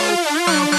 Oh,